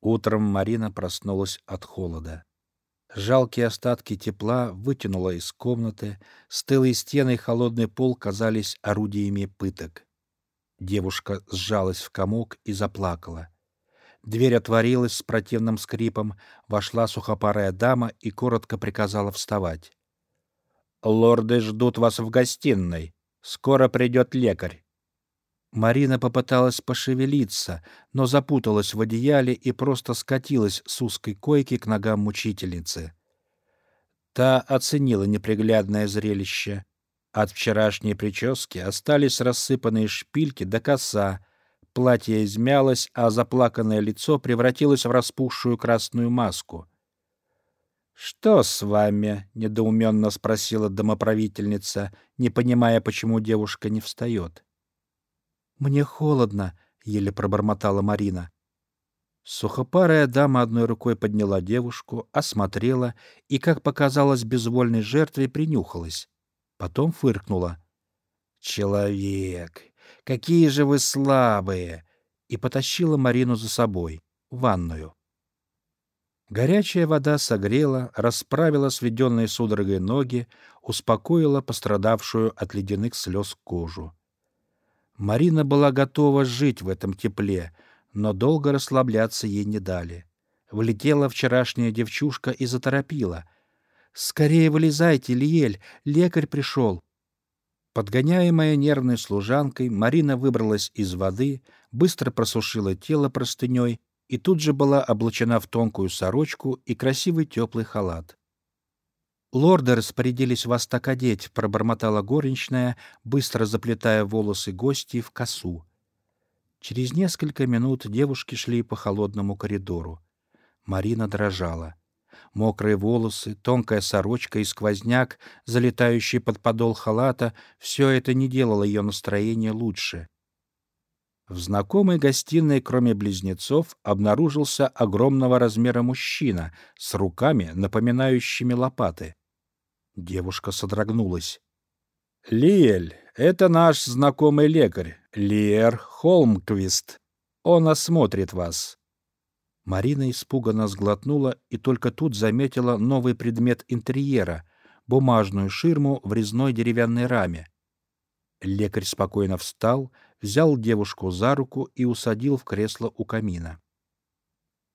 Утром Марина проснулась от холода. Жалкие остатки тепла вытянуло из комнаты, стылые стены и холодный пол казались орудиями пыток. Девушка сжалась в комок и заплакала. Дверь отворилась с противным скрипом, вошла сухопарая дама и коротко приказала вставать. «Лорды ждут вас в гостиной. Скоро придет лекарь». Марина попыталась пошевелиться, но запуталась в одеяле и просто скатилась с узкой койки к ногам мучительницы. Та оценила неприглядное зрелище. От вчерашней прически остались рассыпанные шпильки до коса, платье измялось, а заплаканное лицо превратилось в распухшую красную маску. «Что с вами?» — недоуменно спросила домоправительница, не понимая, почему девушка не встает. «Мне холодно», — еле пробормотала Марина. Сухопарая дама одной рукой подняла девушку, осмотрела и, как показалось безвольной жертве, принюхалась. Потом фыркнула. «Человек, какие же вы слабые!» и потащила Марину за собой, в ванную. Горячая вода согрела, расправила сведенные судорогой ноги, успокоила пострадавшую от ледяных слез кожу. Марина была готова жить в этом тепле, но долго расслабляться ей не дали. Влетела вчерашняя девчушка и заторопила. «Скорее вылезайте, Лиель, лекарь пришел!» Подгоняемая нервной служанкой, Марина выбралась из воды, быстро просушила тело простыней и тут же была облачена в тонкую сорочку и красивый теплый халат. «Лорды распорядились вас так одеть», — пробормотала горничная, быстро заплетая волосы гостей в косу. Через несколько минут девушки шли по холодному коридору. Марина дрожала. Мокрые волосы, тонкая сорочка и сквозняк, залетающий под подол халата — все это не делало ее настроение лучше. В знакомой гостиной, кроме близнецов, обнаружился огромного размера мужчина с руками, напоминающими лопаты. Девушка содрогнулась. «Лиэль, это наш знакомый лекарь, Лиер Холмквист. Он осмотрит вас». Марина испуганно сглотнула и только тут заметила новый предмет интерьера — бумажную ширму в резной деревянной раме. Лекарь спокойно встал, взял девушку за руку и усадил в кресло у камина.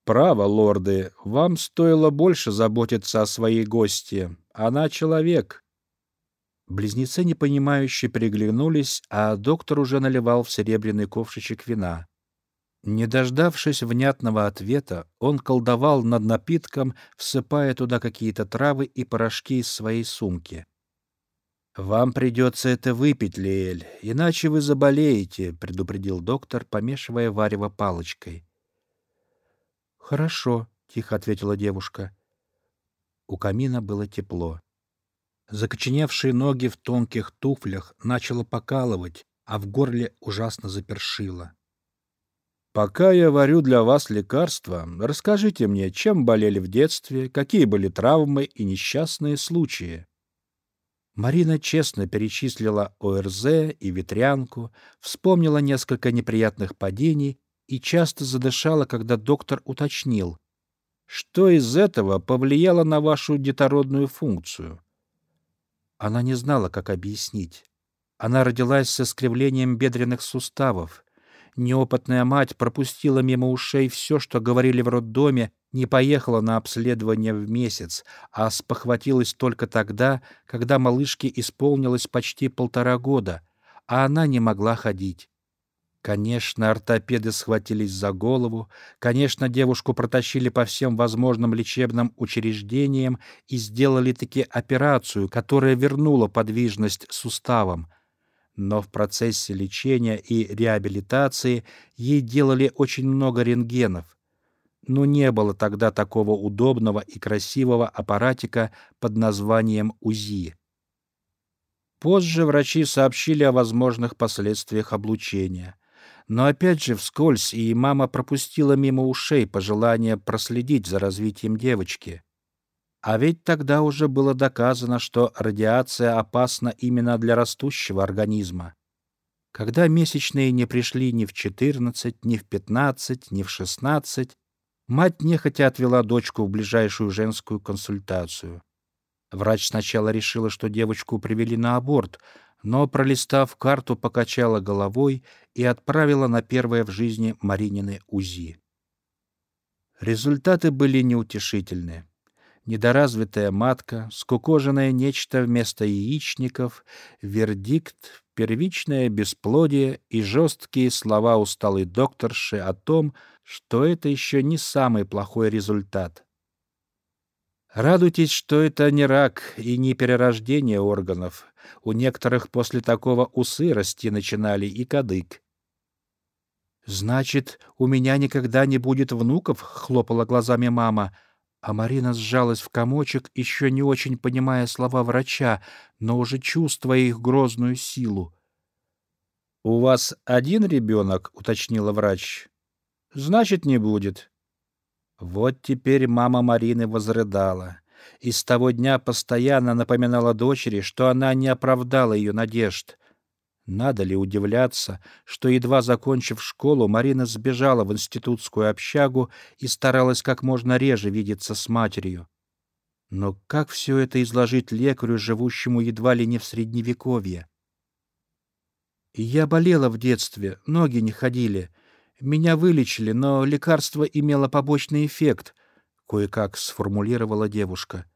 «Право, лорды, вам стоило больше заботиться о своей гости. Она человек». Близнецы непонимающе переглянулись, а доктор уже наливал в серебряный ковшичек вина. Не дождавшись внятного ответа, он колдовал над напитком, всыпая туда какие-то травы и порошки из своей сумки. «Вам придется это выпить, Лиэль, иначе вы заболеете», — предупредил доктор, помешивая варево палочкой. «Хорошо», — тихо ответила девушка. У камина было тепло. Закоченевшие ноги в тонких туфлях начало покалывать, а в горле ужасно запершило. «Пока я варю для вас лекарства, расскажите мне, чем болели в детстве, какие были травмы и несчастные случаи». Марина честно перечислила ОРЗ и ветрянку, вспомнила несколько неприятных падений и часто задышала, когда доктор уточнил, что из этого повлияло на вашу детородную функцию. Она не знала, как объяснить. Она родилась со скривлением бедренных суставов. Неопытная мать пропустила мимо ушей все, что говорили в роддоме, не поехала на обследование в месяц, а спохватилась только тогда, когда малышке исполнилось почти полтора года, а она не могла ходить. Конечно, ортопеды схватились за голову, конечно, девушку протащили по всем возможным лечебным учреждениям и сделали таки операцию, которая вернула подвижность суставам. Но в процессе лечения и реабилитации ей делали очень много рентгенов. Но не было тогда такого удобного и красивого аппаратика под названием УЗИ. Позже врачи сообщили о возможных последствиях облучения — но опять же вскользь, и мама пропустила мимо ушей пожелание проследить за развитием девочки. А ведь тогда уже было доказано, что радиация опасна именно для растущего организма. Когда месячные не пришли ни в 14, ни в 15, ни в 16, Мать нехотя отвела дочку в ближайшую женскую консультацию. Врач сначала решила, что девочку привели на аборт, но, пролистав карту, покачала головой и отправила на первое в жизни Маринины УЗИ. Результаты были неутешительны. Недоразвитая матка, скукоженное нечто вместо яичников, вердикт, первичное бесплодие и жесткие слова усталой докторши о том, что это еще не самый плохой результат. Радуйтесь, что это не рак и не перерождение органов. У некоторых после такого усы расти начинали и кадык. «Значит, у меня никогда не будет внуков?» — хлопала глазами мама. А Марина сжалась в комочек, еще не очень понимая слова врача, но уже чувствуя их грозную силу. «У вас один ребенок?» — уточнила врач. «Значит, не будет». Вот теперь мама Марины возрыдала. И с того дня постоянно напоминала дочери, что она не оправдала ее надежд. Надо ли удивляться, что, едва закончив школу, Марина сбежала в институтскую общагу и старалась как можно реже видеться с матерью. Но как все это изложить лекарю, живущему едва ли не в Средневековье? Я болела в детстве, ноги не ходили. Меня вылечили, но лекарство имело побочный эффект, — кое-как сформулировала девушка.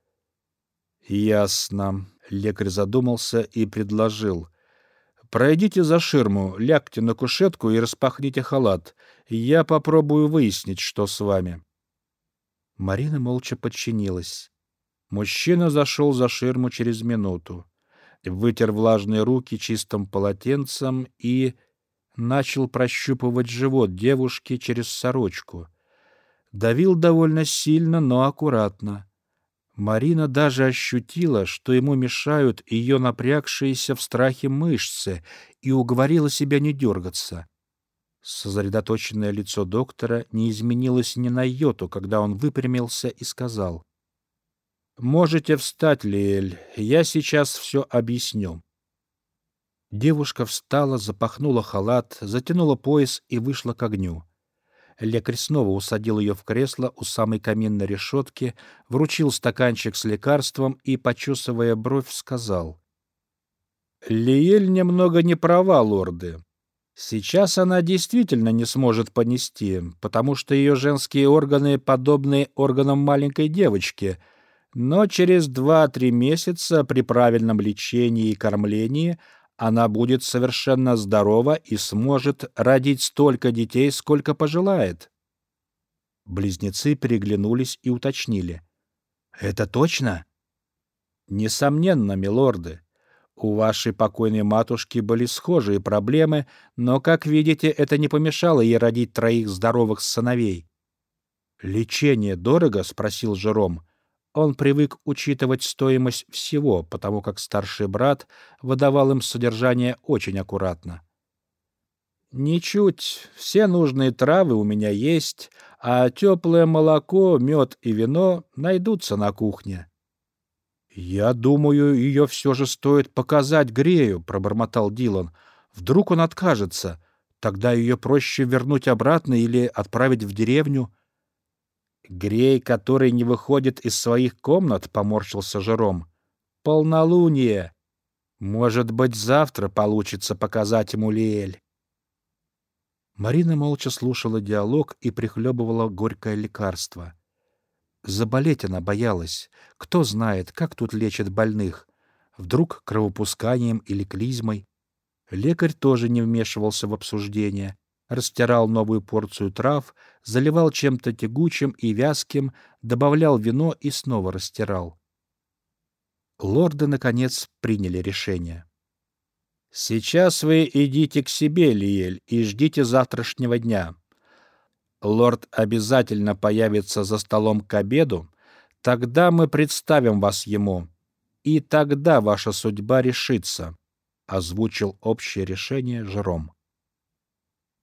— Ясно. Лекарь задумался и предложил — Пройдите за ширму, лягте на кушетку и распахните халат. Я попробую выяснить, что с вами. Марина молча подчинилась. Мужчина зашел за ширму через минуту, вытер влажные руки чистым полотенцем и начал прощупывать живот девушки через сорочку. Давил довольно сильно, но аккуратно. Марина даже ощутила, что ему мешают ее напрягшиеся в страхе мышцы, и уговорила себя не дергаться. Сосредоточенное лицо доктора не изменилось ни на йоту, когда он выпрямился и сказал. «Можете встать, Лиэль, я сейчас все объясню». Девушка встала, запахнула халат, затянула пояс и вышла к огню. Лекарь снова усадил ее в кресло у самой каминной решетки, вручил стаканчик с лекарством и, почесывая бровь, сказал. «Лиель немного не права, лорды. Сейчас она действительно не сможет понести, потому что ее женские органы подобны органам маленькой девочки, но через два-три месяца при правильном лечении и кормлении – она будет совершенно здорова и сможет родить столько детей, сколько пожелает. Близнецы переглянулись и уточнили. «Это точно?» «Несомненно, милорды. У вашей покойной матушки были схожие проблемы, но, как видите, это не помешало ей родить троих здоровых сыновей». «Лечение дорого?» — спросил Жером. Он привык учитывать стоимость всего, потому как старший брат выдавал им содержание очень аккуратно. «Ничуть. Все нужные травы у меня есть, а теплое молоко, мед и вино найдутся на кухне». «Я думаю, ее все же стоит показать Грею», — пробормотал Дилан. «Вдруг он откажется. Тогда ее проще вернуть обратно или отправить в деревню». Грей, который не выходит из своих комнат, поморщился Жером. Полнолуние. Может быть, завтра получится показать ему Лиэль. Марина молча слушала диалог и прихлебывала горькое лекарство. Заболеть она боялась. Кто знает, как тут лечат больных. Вдруг кровопусканием или клизмой. Лекарь тоже не вмешивался в обсуждение растирал новую порцию трав, заливал чем-то тягучим и вязким, добавлял вино и снова растирал. Лорды, наконец, приняли решение. «Сейчас вы идите к себе, Лиель, и ждите завтрашнего дня. Лорд обязательно появится за столом к обеду, тогда мы представим вас ему, и тогда ваша судьба решится», — озвучил общее решение Жером.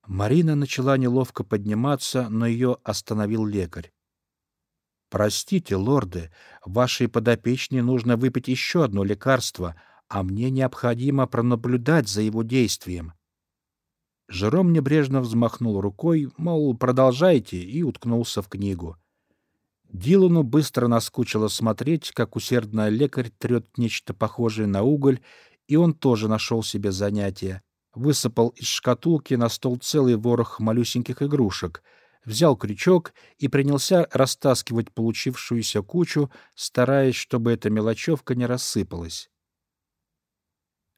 Марина начала неловко подниматься, но ее остановил лекарь. «Простите, лорды, вашей подопечной нужно выпить еще одно лекарство, а мне необходимо пронаблюдать за его действием». Жером небрежно взмахнул рукой, мол, продолжайте, и уткнулся в книгу. Дилану быстро наскучило смотреть, как усердно лекарь трет нечто похожее на уголь, и он тоже нашел себе занятие. Высыпал из шкатулки на стол целый ворох малюсеньких игрушек, взял крючок и принялся растаскивать получившуюся кучу, стараясь, чтобы эта мелочевка не рассыпалась.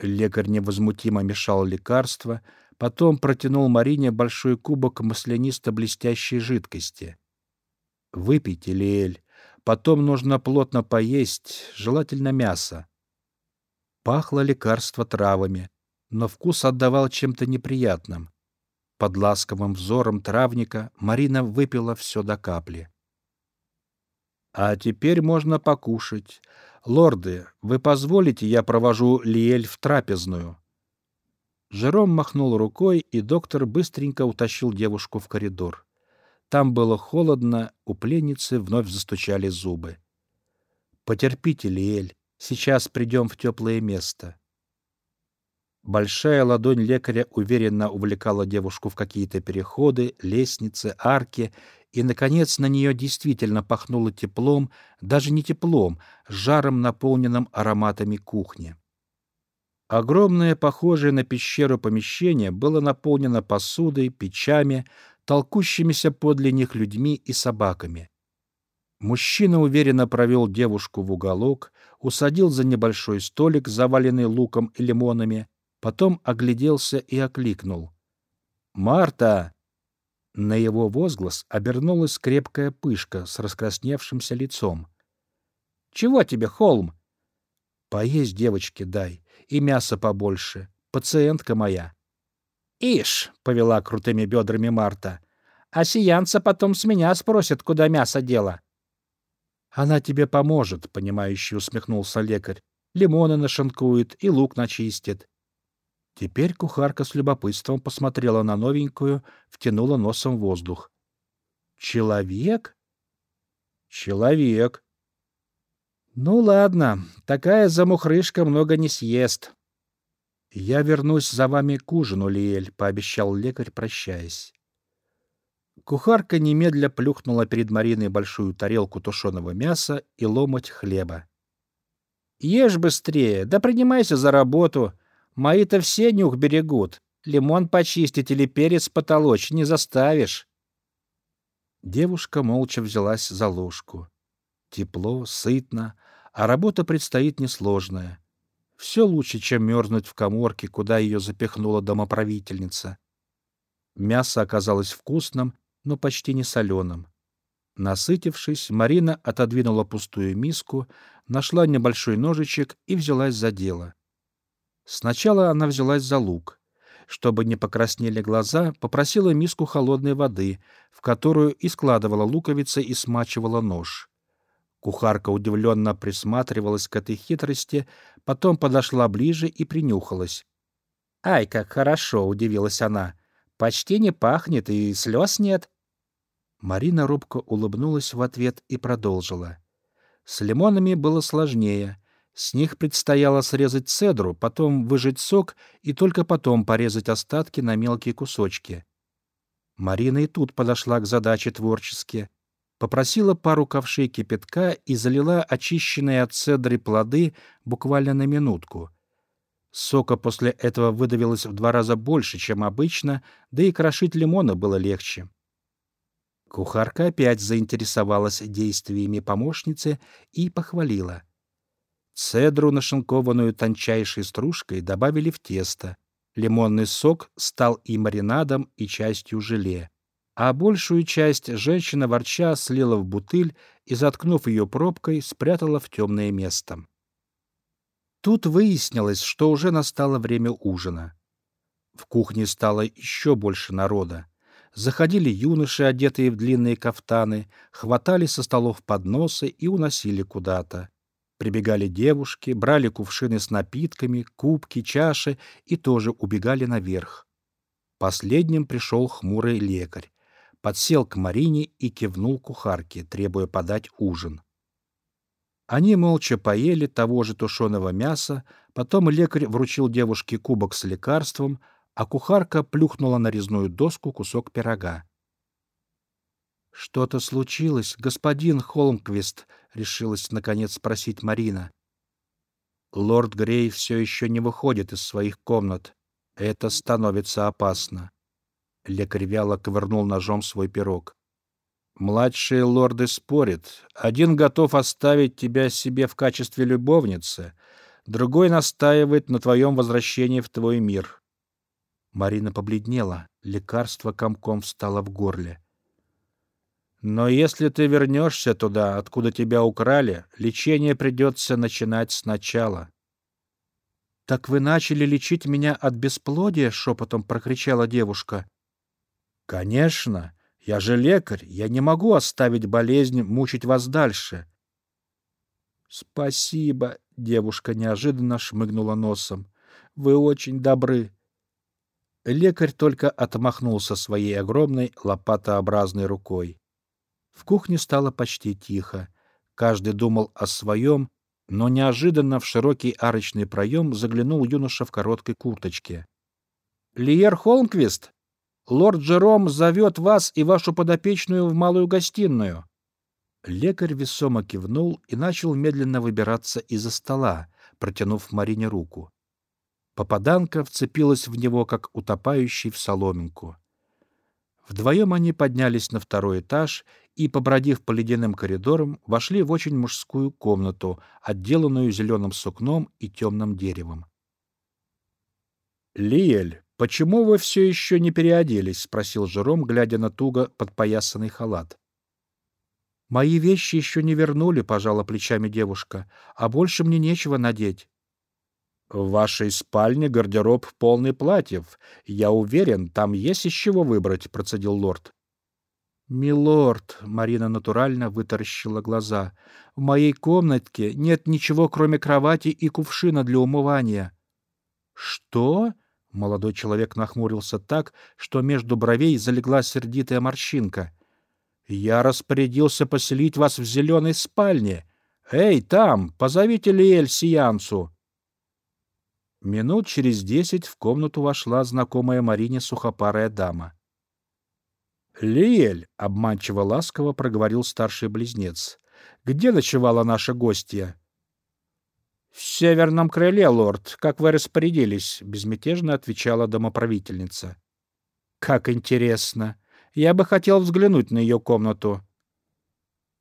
Лекарь невозмутимо мешал лекарства, потом протянул Марине большой кубок маслянисто-блестящей жидкости. «Выпейте, Лиэль, потом нужно плотно поесть, желательно мясо». Пахло лекарство травами, но вкус отдавал чем-то неприятным. Под ласковым взором травника Марина выпила все до капли. «А теперь можно покушать. Лорды, вы позволите, я провожу Лиэль в трапезную?» Жером махнул рукой, и доктор быстренько утащил девушку в коридор. Там было холодно, у пленницы вновь застучали зубы. «Потерпите, Лиэль, сейчас придем в теплое место». Большая ладонь лекаря уверенно увлекала девушку в какие-то переходы, лестницы, арки, и, наконец, на нее действительно пахнуло теплом, даже не теплом, жаром, наполненным ароматами кухни. Огромное, похожее на пещеру помещение было наполнено посудой, печами, толкущимися подле них людьми и собаками. Мужчина уверенно провел девушку в уголок, усадил за небольшой столик, заваленный луком и лимонами, потом огляделся и окликнул. «Марта!» На его возглас обернулась крепкая пышка с раскрасневшимся лицом. «Чего тебе, Холм?» «Поесть девочке дай и мяса побольше. Пациентка моя. «Ишь!» — повела крутыми бедрами Марта. «А сиянца потом с меня спросят, куда мясо дело». «Она тебе поможет», — понимающе усмехнулся лекарь. «Лимоны нашинкует и лук начистит». Теперь кухарка с любопытством посмотрела на новенькую, втянула носом воздух. «Человек?» «Человек», ну ладно, такая замухрышка много не съест. Я вернусь за вами к ужину, Лиэль, пообещал лекарь, прощаясь. Кухарка немедля плюхнула перед Мариной большую тарелку тушеного мяса и ломоть хлеба. Ешь быстрее, да принимайся за работу. Мои-то все нюх берегут. Лимон почистить или перец потолочь не заставишь. Девушка молча взялась за ложку. Тепло, сытно, а работа предстоит несложная. Все лучше, чем мерзнуть в коморке, куда ее запихнула домоправительница. Мясо оказалось вкусным, но почти не соленым. Насытившись, Марина отодвинула пустую миску, нашла небольшой ножичек и взялась за дело. Сначала она взялась за лук. Чтобы не покраснели глаза, попросила миску холодной воды, в которую и складывала луковицы и смачивала нож. Кухарка удивленно присматривалась к этой хитрости, потом подошла ближе и принюхалась. «Ай, как хорошо!» — удивилась она. «Почти не пахнет и слез нет». Марина робко улыбнулась в ответ и продолжила. С лимонами было сложнее. С них предстояло срезать цедру, потом выжать сок и только потом порезать остатки на мелкие кусочки. Марина и тут подошла к задаче творчески попросила пару ковшей кипятка и залила очищенные от цедры плоды буквально на минутку. Сока после этого выдавилось в два раза больше, чем обычно, да и крошить лимона было легче. Кухарка опять заинтересовалась действиями помощницы и похвалила. Цедру, нашинкованную тончайшей стружкой, добавили в тесто. Лимонный сок стал и маринадом, и частью желе а большую часть женщина ворча слила в бутыль и, заткнув ее пробкой, спрятала в темное место. Тут выяснилось, что уже настало время ужина. В кухне стало еще больше народа. Заходили юноши, одетые в длинные кафтаны, хватали со столов подносы и уносили куда-то. Прибегали девушки, брали кувшины с напитками, кубки, чаши и тоже убегали наверх. Последним пришел хмурый лекарь подсел к Марине и кивнул кухарке, требуя подать ужин. Они молча поели того же тушеного мяса, потом лекарь вручил девушке кубок с лекарством, а кухарка плюхнула на резную доску кусок пирога. «Что-то случилось, господин Холмквист?» — решилась, наконец, спросить Марина. Лорд Грей все еще не выходит из своих комнат. Это становится опасно. Лекарь вяло ковырнул ножом свой пирог. Младшие лорды спорят. Один готов оставить тебя себе в качестве любовницы, другой настаивает на твоем возвращении в твой мир. Марина побледнела, лекарство комком встало в горле. Но если ты вернешься туда, откуда тебя украли, лечение придется начинать сначала. — Так вы начали лечить меня от бесплодия? — шепотом прокричала девушка. — Конечно. Я же лекарь. Я не могу оставить болезнь мучить вас дальше. — Спасибо, — девушка неожиданно шмыгнула носом. — Вы очень добры. Лекарь только отмахнулся своей огромной лопатообразной рукой. В кухне стало почти тихо. Каждый думал о своем, но неожиданно в широкий арочный проем заглянул юноша в короткой курточке. — Лиер Холмквист, лорд Джером зовет вас и вашу подопечную в малую гостиную. Лекарь весомо кивнул и начал медленно выбираться из-за стола, протянув Марине руку. Попаданка вцепилась в него, как утопающий в соломинку. Вдвоем они поднялись на второй этаж и, побродив по ледяным коридорам, вошли в очень мужскую комнату, отделанную зеленым сукном и темным деревом. «Лиэль, почему вы все еще не переоделись?» — спросил Жером, глядя на туго подпоясанный халат. «Мои вещи еще не вернули», — пожала плечами девушка, — «а больше мне нечего надеть». В вашей спальне гардероб полный платьев. Я уверен, там есть из чего выбрать, процедил лорд. Милорд, Марина натурально вытаращила глаза. В моей комнатке нет ничего, кроме кровати и кувшина для умывания. Что? Молодой человек нахмурился так, что между бровей залегла сердитая морщинка. Я распорядился поселить вас в зеленой спальне. Эй, там, позовите Лиэль Сиянцу. Минут через десять в комнату вошла знакомая Марине сухопарая дама. «Лиэль!» — обманчиво ласково проговорил старший близнец. «Где ночевала наша гостья?» «В северном крыле, лорд, как вы распорядились», — безмятежно отвечала домоправительница. «Как интересно! Я бы хотел взглянуть на ее комнату».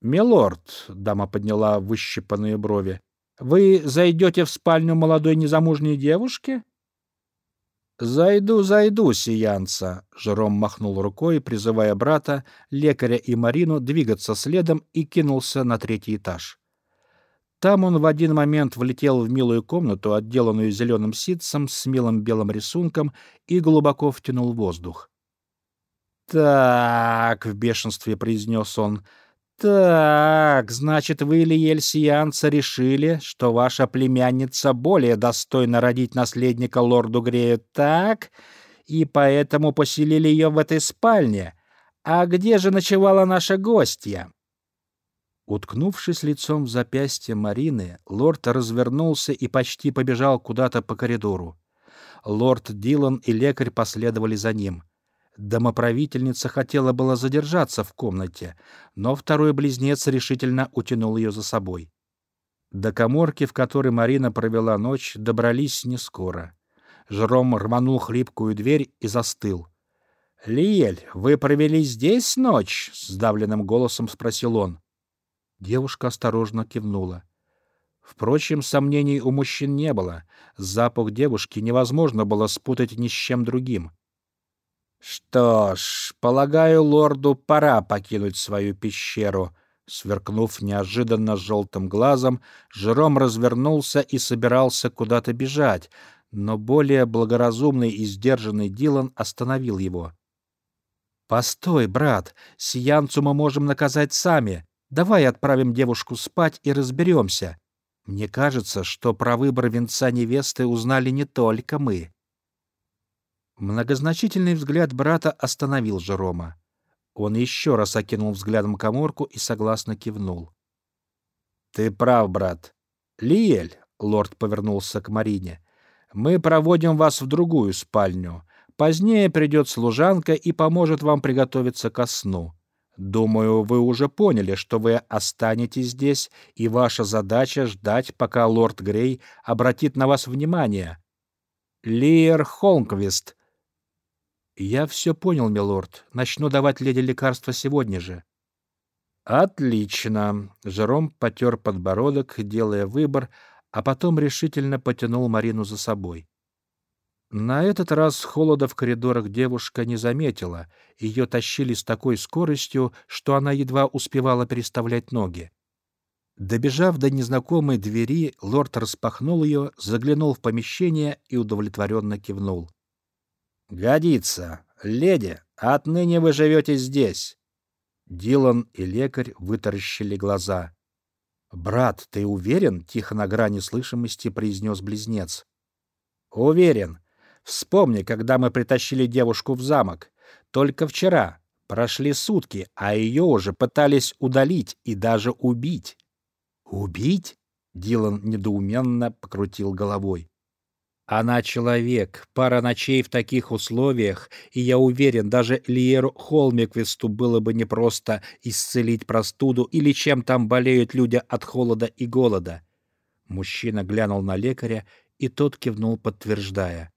«Милорд», — дама подняла выщипанные брови, вы зайдете в спальню молодой незамужней девушки? «Зайду, зайду, сиянца!» — Жером махнул рукой, призывая брата, лекаря и Марину двигаться следом и кинулся на третий этаж. Там он в один момент влетел в милую комнату, отделанную зеленым ситцем с милым белым рисунком, и глубоко втянул воздух. «Так», — в бешенстве произнес он, «Так, значит, вы, лиельсианцы, решили, что ваша племянница более достойна родить наследника лорду Грею, так? И поэтому поселили ее в этой спальне. А где же ночевала наша гостья?» Уткнувшись лицом в запястье Марины, лорд развернулся и почти побежал куда-то по коридору. Лорд Дилан и лекарь последовали за ним. Домоправительница хотела было задержаться в комнате, но второй близнец решительно утянул ее за собой. До коморки, в которой Марина провела ночь, добрались не скоро. Жером рванул хлипкую дверь и застыл. «Лиель, вы провели здесь ночь?» — сдавленным голосом спросил он. Девушка осторожно кивнула. Впрочем, сомнений у мужчин не было. Запах девушки невозможно было спутать ни с чем другим. Что ж, полагаю, лорду пора покинуть свою пещеру. Сверкнув неожиданно желтым глазом, Жером развернулся и собирался куда-то бежать, но более благоразумный и сдержанный Дилан остановил его. «Постой, брат, Сиянцу мы можем наказать сами. Давай отправим девушку спать и разберемся. Мне кажется, что про выбор венца невесты узнали не только мы». Многозначительный взгляд брата остановил Жерома. Он еще раз окинул взглядом коморку и согласно кивнул. «Ты прав, брат. Лиэль», — лорд повернулся к Марине, — «мы проводим вас в другую спальню. Позднее придет служанка и поможет вам приготовиться ко сну. Думаю, вы уже поняли, что вы останетесь здесь, и ваша задача — ждать, пока лорд Грей обратит на вас внимание. Лиер Холмквист. Я все понял, милорд. Начну давать леди лекарства сегодня же. Отлично. Жером потер подбородок, делая выбор, а потом решительно потянул Марину за собой. На этот раз холода в коридорах девушка не заметила. Ее тащили с такой скоростью, что она едва успевала переставлять ноги. Добежав до незнакомой двери, лорд распахнул ее, заглянул в помещение и удовлетворенно кивнул. «Годится. Леди, отныне вы живете здесь». Дилан и лекарь вытаращили глаза. «Брат, ты уверен?» — тихо на грани слышимости произнес близнец. «Уверен. Вспомни, когда мы притащили девушку в замок. Только вчера. Прошли сутки, а ее уже пытались удалить и даже убить. «Убить?» — Дилан недоуменно покрутил головой. «Она человек. Пара ночей в таких условиях, и я уверен, даже Лиеру Холмиквисту было бы непросто исцелить простуду или чем там болеют люди от холода и голода». Мужчина глянул на лекаря, и тот кивнул, подтверждая.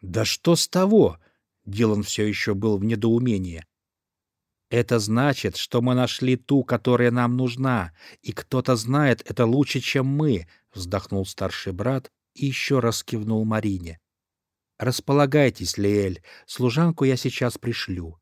«Да что с того?» — Дилан все еще был в недоумении. «Это значит, что мы нашли ту, которая нам нужна, и кто-то знает это лучше, чем мы», — вздохнул старший брат и еще раз кивнул Марине. «Располагайтесь, Лиэль, служанку я сейчас пришлю».